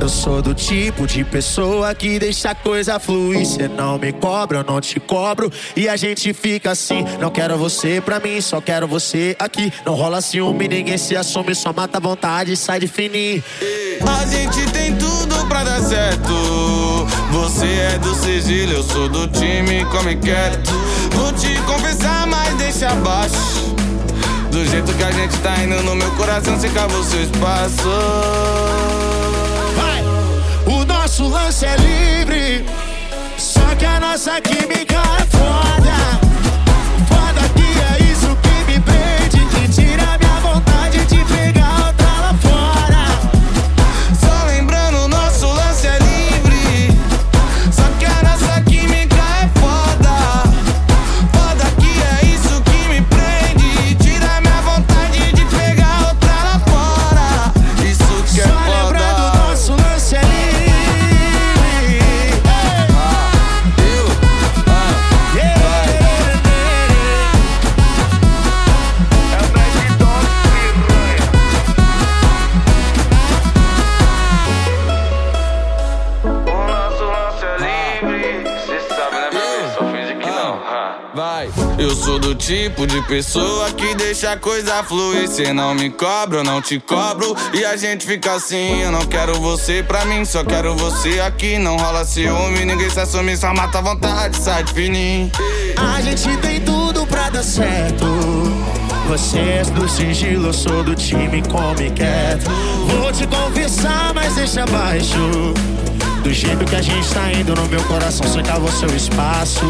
Eu sou do tipo de pessoa que deixa a coisa fluir. Cê não me cobra, eu não te cobro. E a gente fica assim. Não quero você pra mim, só quero você aqui. Não rola ciúme, ninguém se assume, só mata a vontade e sai de fininho. A gente tem tudo pra dar certo. Você é do sigilo, eu sou do time, come quieto. Vou te confessar, mas deixa abaixo. Do jeito que a gente tá indo no meu coração, cava o seu espaço. Que a nossa química Eu sou do tipo de pessoa que deixa a coisa fluir. Cê não me cobra, eu não te cobro. E a gente fica assim. Eu não quero você pra mim, só quero você aqui. Não rola ciúme, ninguém se assume, só mata a vontade, sai de fininho. A gente tem tudo pra dar certo. Você é do sigilo, eu sou do time, come quieto. Vou te confessar, mas deixa abaixo. Do jeito que a gente tá indo no meu coração, você cavou seu espaço.